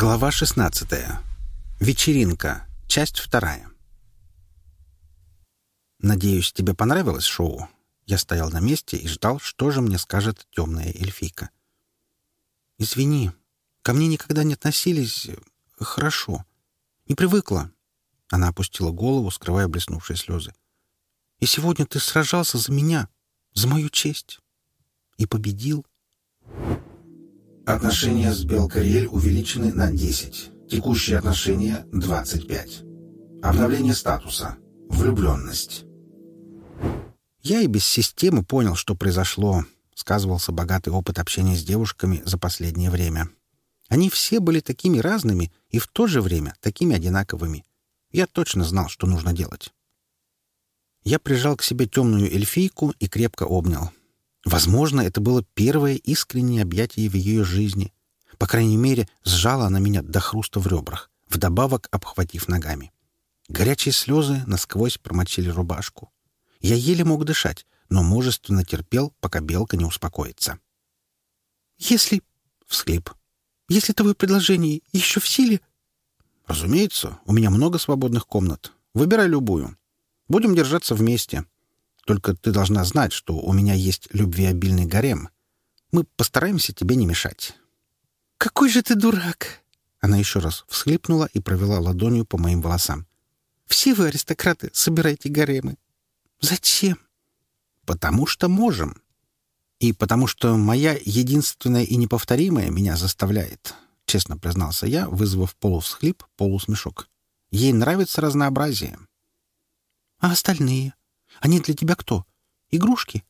Глава 16. Вечеринка. Часть вторая. Надеюсь, тебе понравилось шоу. Я стоял на месте и ждал, что же мне скажет темная эльфийка. Извини, ко мне никогда не относились хорошо. Не привыкла. Она опустила голову, скрывая блеснувшие слезы. И сегодня ты сражался за меня, за мою честь. И победил. Отношения с Белкариэль увеличены на 10. Текущие отношения 25. Обновление статуса. Влюбленность. Я и без системы понял, что произошло. Сказывался богатый опыт общения с девушками за последнее время. Они все были такими разными и в то же время такими одинаковыми. Я точно знал, что нужно делать. Я прижал к себе темную эльфийку и крепко обнял. Возможно, это было первое искреннее объятие в ее жизни. По крайней мере, сжала она меня до хруста в ребрах, вдобавок обхватив ногами. Горячие слезы насквозь промочили рубашку. Я еле мог дышать, но мужественно терпел, пока белка не успокоится. «Если...» — всхлип. «Если твое предложение еще в силе...» «Разумеется, у меня много свободных комнат. Выбирай любую. Будем держаться вместе. Только ты должна знать, что у меня есть любвеобильный гарем. Мы постараемся тебе не мешать». «Какой же ты дурак!» Она еще раз всхлипнула и провела ладонью по моим волосам. «Все вы, аристократы, собираете гаремы. Зачем?» «Потому что можем. И потому что моя единственная и неповторимая меня заставляет», — честно признался я, вызвав полусхлип, полусмешок. «Ей нравится разнообразие». «А остальные?» Они для тебя кто? Игрушки?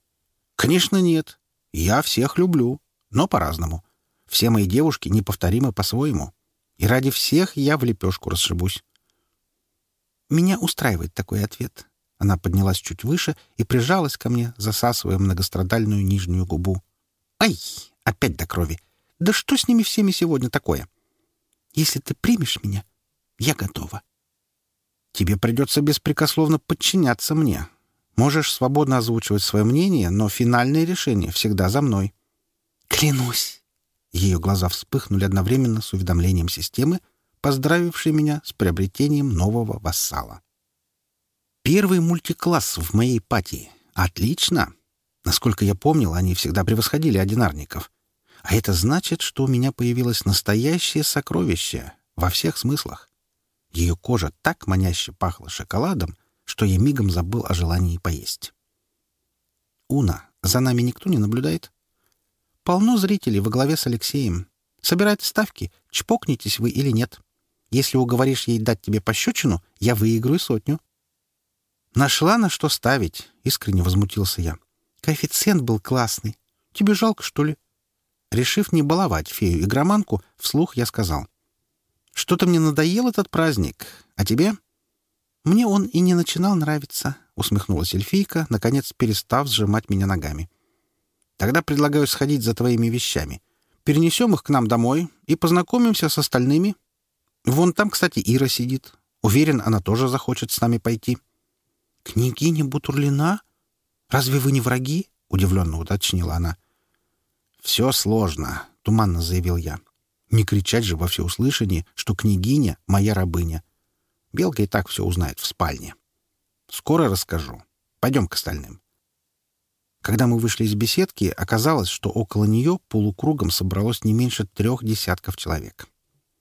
Конечно, нет. Я всех люблю, но по-разному. Все мои девушки неповторимы по-своему. И ради всех я в лепешку расшибусь. Меня устраивает такой ответ. Она поднялась чуть выше и прижалась ко мне, засасывая многострадальную нижнюю губу. Ай, опять до крови. Да что с ними всеми сегодня такое? Если ты примешь меня, я готова. Тебе придется беспрекословно подчиняться мне, Можешь свободно озвучивать свое мнение, но финальное решение всегда за мной». «Клянусь!» Ее глаза вспыхнули одновременно с уведомлением системы, поздравившей меня с приобретением нового вассала. «Первый мультикласс в моей пати. Отлично!» Насколько я помнил, они всегда превосходили одинарников. А это значит, что у меня появилось настоящее сокровище во всех смыслах. Ее кожа так маняще пахла шоколадом, что я мигом забыл о желании поесть. «Уна, за нами никто не наблюдает?» «Полно зрителей во главе с Алексеем. Собирает ставки, чпокнетесь вы или нет. Если уговоришь ей дать тебе пощечину, я выиграю сотню». «Нашла на что ставить», — искренне возмутился я. «Коэффициент был классный. Тебе жалко, что ли?» Решив не баловать фею и громанку, вслух я сказал. «Что-то мне надоел этот праздник. А тебе?» «Мне он и не начинал нравиться», — усмехнулась эльфийка, наконец перестав сжимать меня ногами. «Тогда предлагаю сходить за твоими вещами. Перенесем их к нам домой и познакомимся с остальными. Вон там, кстати, Ира сидит. Уверен, она тоже захочет с нами пойти». «Княгиня Бутурлина? Разве вы не враги?» — удивленно уточнила она. «Все сложно», — туманно заявил я. «Не кричать же во всеуслышание, что княгиня — моя рабыня». Белка и так все узнает в спальне. Скоро расскажу. Пойдем к остальным. Когда мы вышли из беседки, оказалось, что около нее полукругом собралось не меньше трех десятков человек.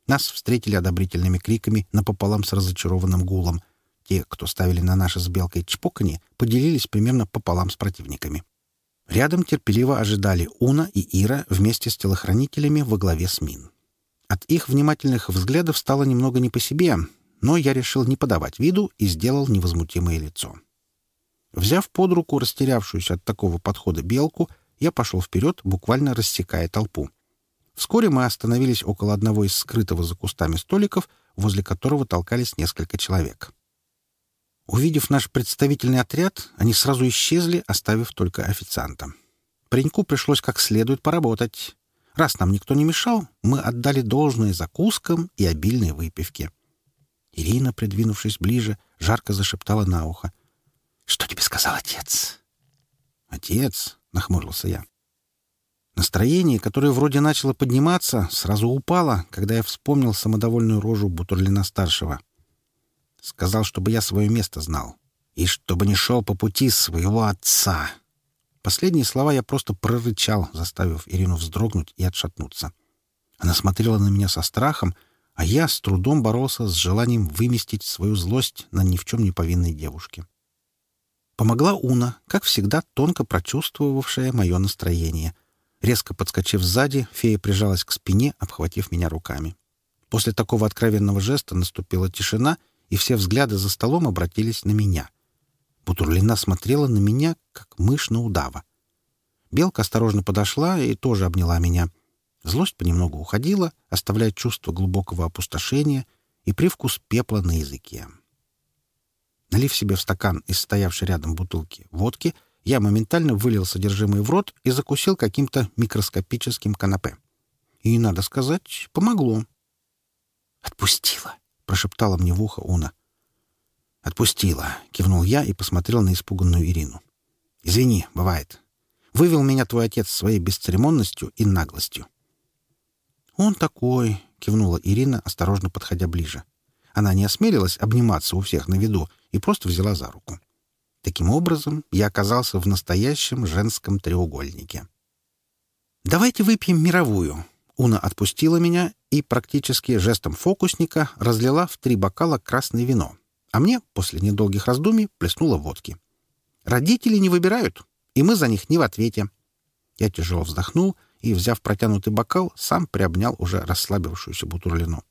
Нас встретили одобрительными криками напополам с разочарованным гулом. Те, кто ставили на наши с Белкой чпокани, поделились примерно пополам с противниками. Рядом терпеливо ожидали Уна и Ира вместе с телохранителями во главе с Мин. От их внимательных взглядов стало немного не по себе, но я решил не подавать виду и сделал невозмутимое лицо. Взяв под руку растерявшуюся от такого подхода белку, я пошел вперед, буквально рассекая толпу. Вскоре мы остановились около одного из скрытого за кустами столиков, возле которого толкались несколько человек. Увидев наш представительный отряд, они сразу исчезли, оставив только официанта. Пареньку пришлось как следует поработать. Раз нам никто не мешал, мы отдали должное закускам и обильной выпивке. — Ирина, придвинувшись ближе, жарко зашептала на ухо. «Что тебе сказал отец?» «Отец?» — нахмурился я. Настроение, которое вроде начало подниматься, сразу упало, когда я вспомнил самодовольную рожу Бутурлина-старшего. Сказал, чтобы я свое место знал. И чтобы не шел по пути своего отца. Последние слова я просто прорычал, заставив Ирину вздрогнуть и отшатнуться. Она смотрела на меня со страхом — а я с трудом боролся с желанием выместить свою злость на ни в чем не повинной девушке. Помогла Уна, как всегда тонко прочувствовавшая мое настроение. Резко подскочив сзади, фея прижалась к спине, обхватив меня руками. После такого откровенного жеста наступила тишина, и все взгляды за столом обратились на меня. Бутурлина смотрела на меня, как мышь на удава. Белка осторожно подошла и тоже обняла меня — Злость понемногу уходила, оставляя чувство глубокого опустошения и привкус пепла на языке. Налив себе в стакан из стоявшей рядом бутылки водки, я моментально вылил содержимое в рот и закусил каким-то микроскопическим канапе. И, надо сказать, помогло. «Отпустила!» — прошептала мне в ухо Уна. «Отпустила!» — кивнул я и посмотрел на испуганную Ирину. «Извини, бывает. Вывел меня твой отец своей бесцеремонностью и наглостью. «Он такой», — кивнула Ирина, осторожно подходя ближе. Она не осмелилась обниматься у всех на виду и просто взяла за руку. Таким образом, я оказался в настоящем женском треугольнике. «Давайте выпьем мировую». Уна отпустила меня и практически жестом фокусника разлила в три бокала красное вино, а мне, после недолгих раздумий, плеснула водки. «Родители не выбирают, и мы за них не в ответе». Я тяжело вздохнул — и, взяв протянутый бокал, сам приобнял уже расслабившуюся Бутурлину.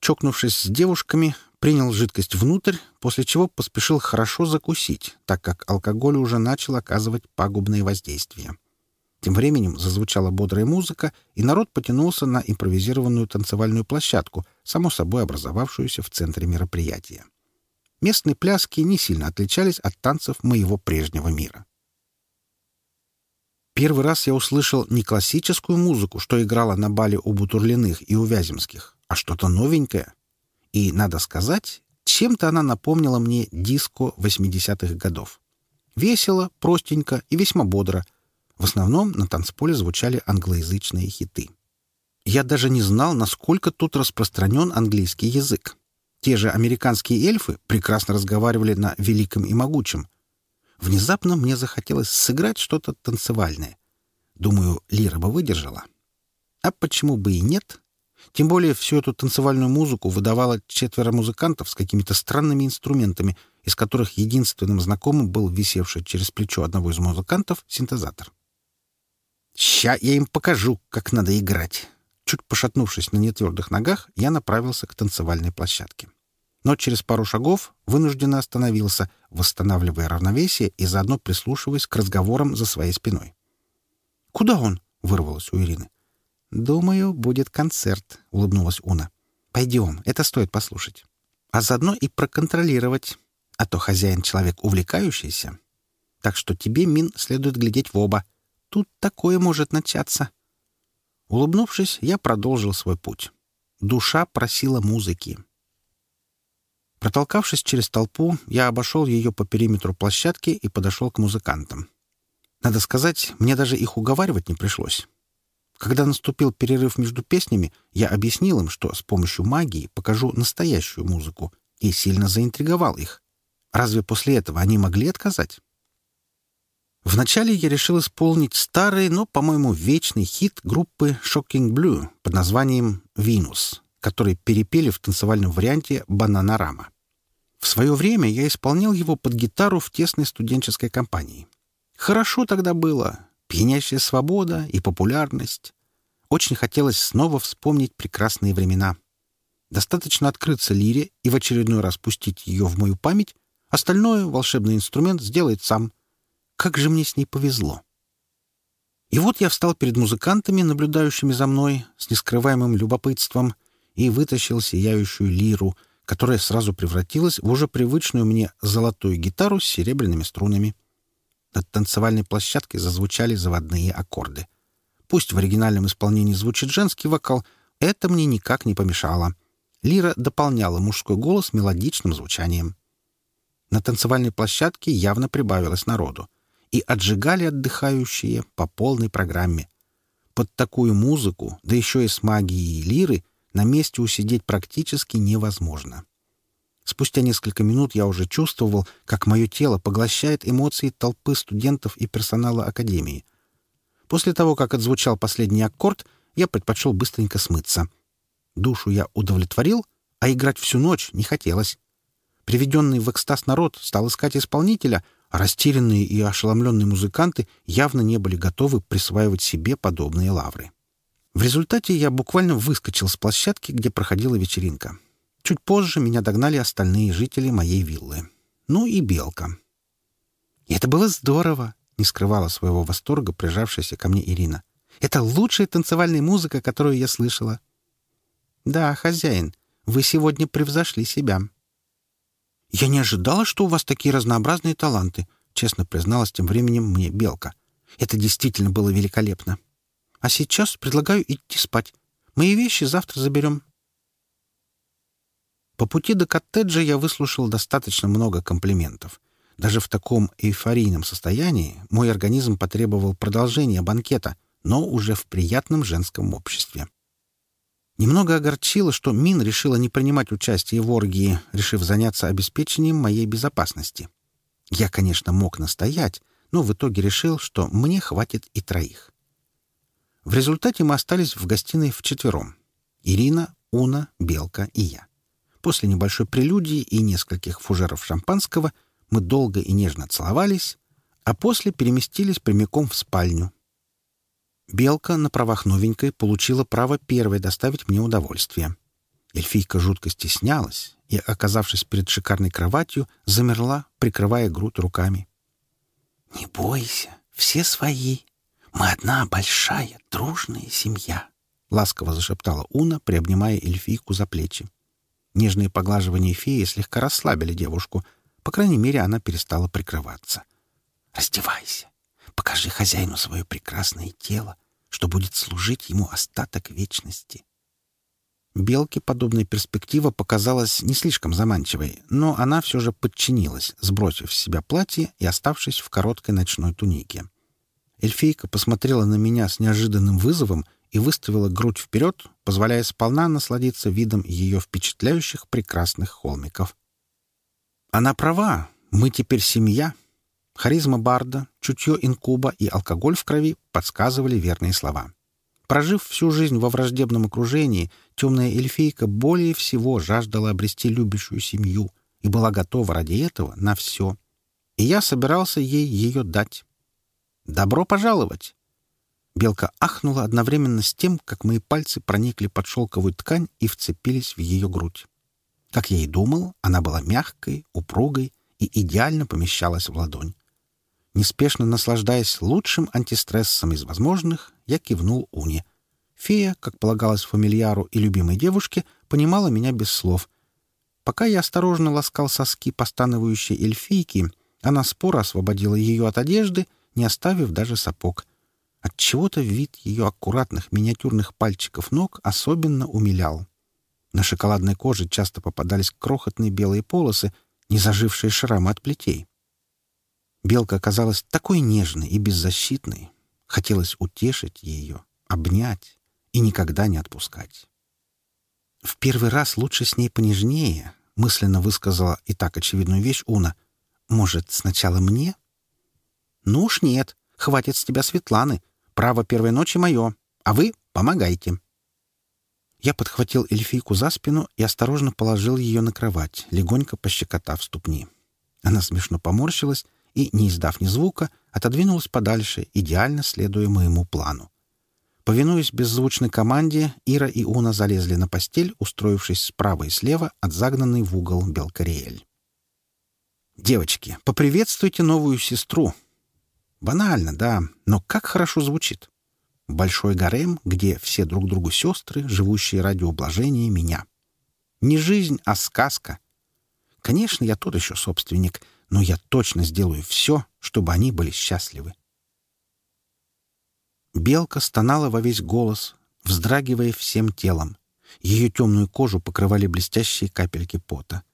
Чокнувшись с девушками, принял жидкость внутрь, после чего поспешил хорошо закусить, так как алкоголь уже начал оказывать пагубные воздействия. Тем временем зазвучала бодрая музыка, и народ потянулся на импровизированную танцевальную площадку, само собой образовавшуюся в центре мероприятия. Местные пляски не сильно отличались от танцев моего прежнего мира. Первый раз я услышал не классическую музыку, что играла на бале у Бутурлиных и у Вяземских, а что-то новенькое. И, надо сказать, чем-то она напомнила мне диско 80-х годов. Весело, простенько и весьма бодро. В основном на танцполе звучали англоязычные хиты. Я даже не знал, насколько тут распространен английский язык. Те же американские эльфы прекрасно разговаривали на «великом и могучем», Внезапно мне захотелось сыграть что-то танцевальное. Думаю, Лира бы выдержала. А почему бы и нет? Тем более всю эту танцевальную музыку выдавало четверо музыкантов с какими-то странными инструментами, из которых единственным знакомым был висевший через плечо одного из музыкантов синтезатор. «Ща я им покажу, как надо играть!» Чуть пошатнувшись на нетвердых ногах, я направился к танцевальной площадке но через пару шагов вынужденно остановился, восстанавливая равновесие и заодно прислушиваясь к разговорам за своей спиной. «Куда он?» — вырвалось у Ирины. «Думаю, будет концерт», — улыбнулась Уна. «Пойдем, это стоит послушать. А заодно и проконтролировать, а то хозяин человек увлекающийся. Так что тебе, Мин, следует глядеть в оба. Тут такое может начаться». Улыбнувшись, я продолжил свой путь. Душа просила музыки. Протолкавшись через толпу, я обошел ее по периметру площадки и подошел к музыкантам. Надо сказать, мне даже их уговаривать не пришлось. Когда наступил перерыв между песнями, я объяснил им, что с помощью магии покажу настоящую музыку, и сильно заинтриговал их. Разве после этого они могли отказать? Вначале я решил исполнить старый, но, по-моему, вечный хит группы Shocking Blue под названием «Винус», который перепели в танцевальном варианте «Бананарама». В свое время я исполнял его под гитару в тесной студенческой компании. Хорошо тогда было, пьянящая свобода и популярность. Очень хотелось снова вспомнить прекрасные времена. Достаточно открыться лире и в очередной раз пустить ее в мою память, остальное волшебный инструмент сделает сам. Как же мне с ней повезло. И вот я встал перед музыкантами, наблюдающими за мной, с нескрываемым любопытством, и вытащил сияющую лиру — которая сразу превратилась в уже привычную мне золотую гитару с серебряными струнами. Над танцевальной площадкой зазвучали заводные аккорды. Пусть в оригинальном исполнении звучит женский вокал, это мне никак не помешало. Лира дополняла мужской голос мелодичным звучанием. На танцевальной площадке явно прибавилось народу. И отжигали отдыхающие по полной программе. Под такую музыку, да еще и с магией лиры — на месте усидеть практически невозможно. Спустя несколько минут я уже чувствовал, как мое тело поглощает эмоции толпы студентов и персонала академии. После того, как отзвучал последний аккорд, я предпочел быстренько смыться. Душу я удовлетворил, а играть всю ночь не хотелось. Приведенный в экстаз народ стал искать исполнителя, а растерянные и ошеломленные музыканты явно не были готовы присваивать себе подобные лавры. В результате я буквально выскочил с площадки, где проходила вечеринка. Чуть позже меня догнали остальные жители моей виллы. Ну и белка. И «Это было здорово!» — не скрывала своего восторга прижавшаяся ко мне Ирина. «Это лучшая танцевальная музыка, которую я слышала». «Да, хозяин, вы сегодня превзошли себя». «Я не ожидала, что у вас такие разнообразные таланты», — честно призналась тем временем мне Белка. «Это действительно было великолепно». А сейчас предлагаю идти спать. Мои вещи завтра заберем». По пути до коттеджа я выслушал достаточно много комплиментов. Даже в таком эйфорийном состоянии мой организм потребовал продолжения банкета, но уже в приятном женском обществе. Немного огорчило, что Мин решила не принимать участие в оргии, решив заняться обеспечением моей безопасности. Я, конечно, мог настоять, но в итоге решил, что мне хватит и троих. В результате мы остались в гостиной вчетвером. Ирина, Уна, Белка и я. После небольшой прелюдии и нескольких фужеров шампанского мы долго и нежно целовались, а после переместились прямиком в спальню. Белка на правах новенькой получила право первой доставить мне удовольствие. Эльфийка жутко стеснялась и, оказавшись перед шикарной кроватью, замерла, прикрывая грудь руками. «Не бойся, все свои», мы одна большая, дружная семья», — ласково зашептала Уна, приобнимая эльфийку за плечи. Нежные поглаживания феи слегка расслабили девушку. По крайней мере, она перестала прикрываться. «Раздевайся, покажи хозяину свое прекрасное тело, что будет служить ему остаток вечности». Белке подобная перспектива показалась не слишком заманчивой, но она все же подчинилась, сбросив с себя платье и оставшись в короткой ночной тунике. Эльфейка посмотрела на меня с неожиданным вызовом и выставила грудь вперед, позволяя сполна насладиться видом ее впечатляющих прекрасных холмиков. Она права, мы теперь семья. Харизма Барда, чутье инкуба и алкоголь в крови подсказывали верные слова. Прожив всю жизнь во враждебном окружении, темная эльфейка более всего жаждала обрести любящую семью и была готова ради этого на все. И я собирался ей ее дать. «Добро пожаловать!» Белка ахнула одновременно с тем, как мои пальцы проникли под шелковую ткань и вцепились в ее грудь. Как я и думал, она была мягкой, упругой и идеально помещалась в ладонь. Неспешно наслаждаясь лучшим антистрессом из возможных, я кивнул уни. Фея, как полагалось фамильяру и любимой девушке, понимала меня без слов. Пока я осторожно ласкал соски постановающей эльфийки, она споро освободила ее от одежды — не оставив даже сапог. Отчего-то вид ее аккуратных миниатюрных пальчиков ног особенно умилял. На шоколадной коже часто попадались крохотные белые полосы, не зажившие шрамы от плетей. Белка оказалась такой нежной и беззащитной. Хотелось утешить ее, обнять и никогда не отпускать. «В первый раз лучше с ней понежнее», — мысленно высказала и так очевидную вещь Уна. «Может, сначала мне?» Ну уж нет, хватит с тебя Светланы. Право первой ночи мое, а вы помогайте. Я подхватил эльфийку за спину и осторожно положил ее на кровать, легонько пощекотав ступни. Она смешно поморщилась и, не издав ни звука, отодвинулась подальше, идеально следуя моему плану. Повинуясь беззвучной команде, Ира и Уна залезли на постель, устроившись справа и слева от загнанной в угол Белкариэль. «Девочки, поприветствуйте новую сестру!» Банально, да, но как хорошо звучит. Большой гарем, где все друг другу сестры, живущие ради ублажения меня. Не жизнь, а сказка. Конечно, я тот еще собственник, но я точно сделаю все, чтобы они были счастливы. Белка стонала во весь голос, вздрагивая всем телом. Ее темную кожу покрывали блестящие капельки пота —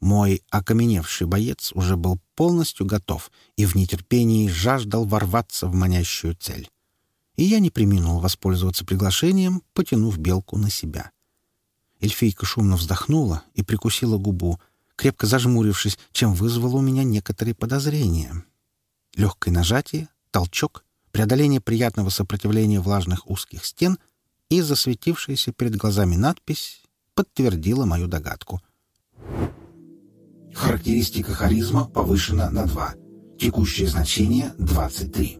мой окаменевший боец уже был полностью готов и в нетерпении жаждал ворваться в манящую цель. И я не приминул воспользоваться приглашением, потянув белку на себя. Эльфийка шумно вздохнула и прикусила губу, крепко зажмурившись, чем вызвало у меня некоторые подозрения. Легкое нажатие, толчок, преодоление приятного сопротивления влажных узких стен и засветившаяся перед глазами надпись подтвердила мою догадку — Характеристика харизма повышена на 2. Текущее значение 23.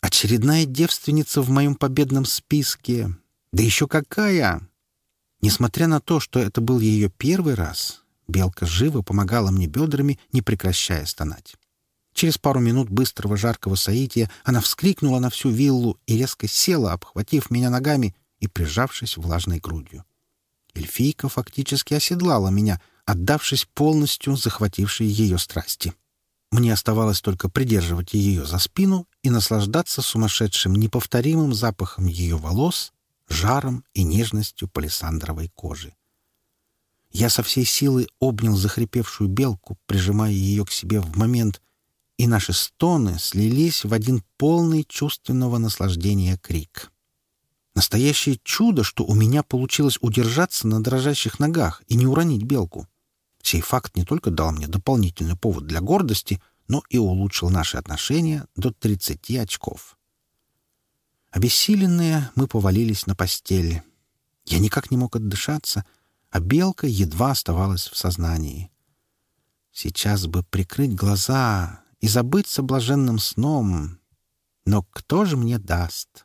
Очередная девственница в моем победном списке. Да еще какая! Несмотря на то, что это был ее первый раз, белка живо помогала мне бедрами, не прекращая стонать. Через пару минут быстрого жаркого соития она вскрикнула на всю виллу и резко села, обхватив меня ногами и прижавшись влажной грудью. Эльфийка фактически оседлала меня — отдавшись полностью захватившей ее страсти. Мне оставалось только придерживать ее за спину и наслаждаться сумасшедшим неповторимым запахом ее волос, жаром и нежностью палисандровой кожи. Я со всей силы обнял захрипевшую белку, прижимая ее к себе в момент, и наши стоны слились в один полный чувственного наслаждения крик. Настоящее чудо, что у меня получилось удержаться на дрожащих ногах и не уронить белку. Сей факт не только дал мне дополнительный повод для гордости, но и улучшил наши отношения до 30 очков. Обессиленные мы повалились на постели. Я никак не мог отдышаться, а белка едва оставалась в сознании. Сейчас бы прикрыть глаза и забыться блаженным сном. Но кто же мне даст?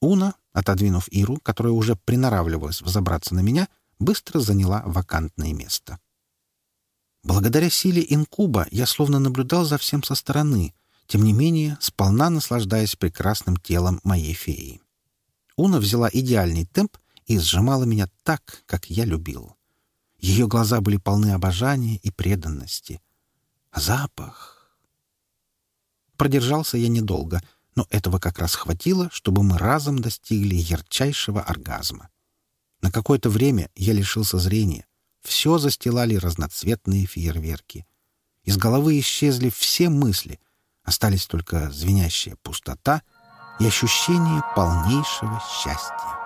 Уна, отодвинув Иру, которая уже приноравливалась взобраться на меня, — быстро заняла вакантное место. Благодаря силе инкуба я словно наблюдал за всем со стороны, тем не менее сполна наслаждаясь прекрасным телом моей феи. Уна взяла идеальный темп и сжимала меня так, как я любил. Ее глаза были полны обожания и преданности. Запах! Продержался я недолго, но этого как раз хватило, чтобы мы разом достигли ярчайшего оргазма. На какое-то время я лишился зрения. Все застилали разноцветные фейерверки. Из головы исчезли все мысли. Остались только звенящая пустота и ощущение полнейшего счастья.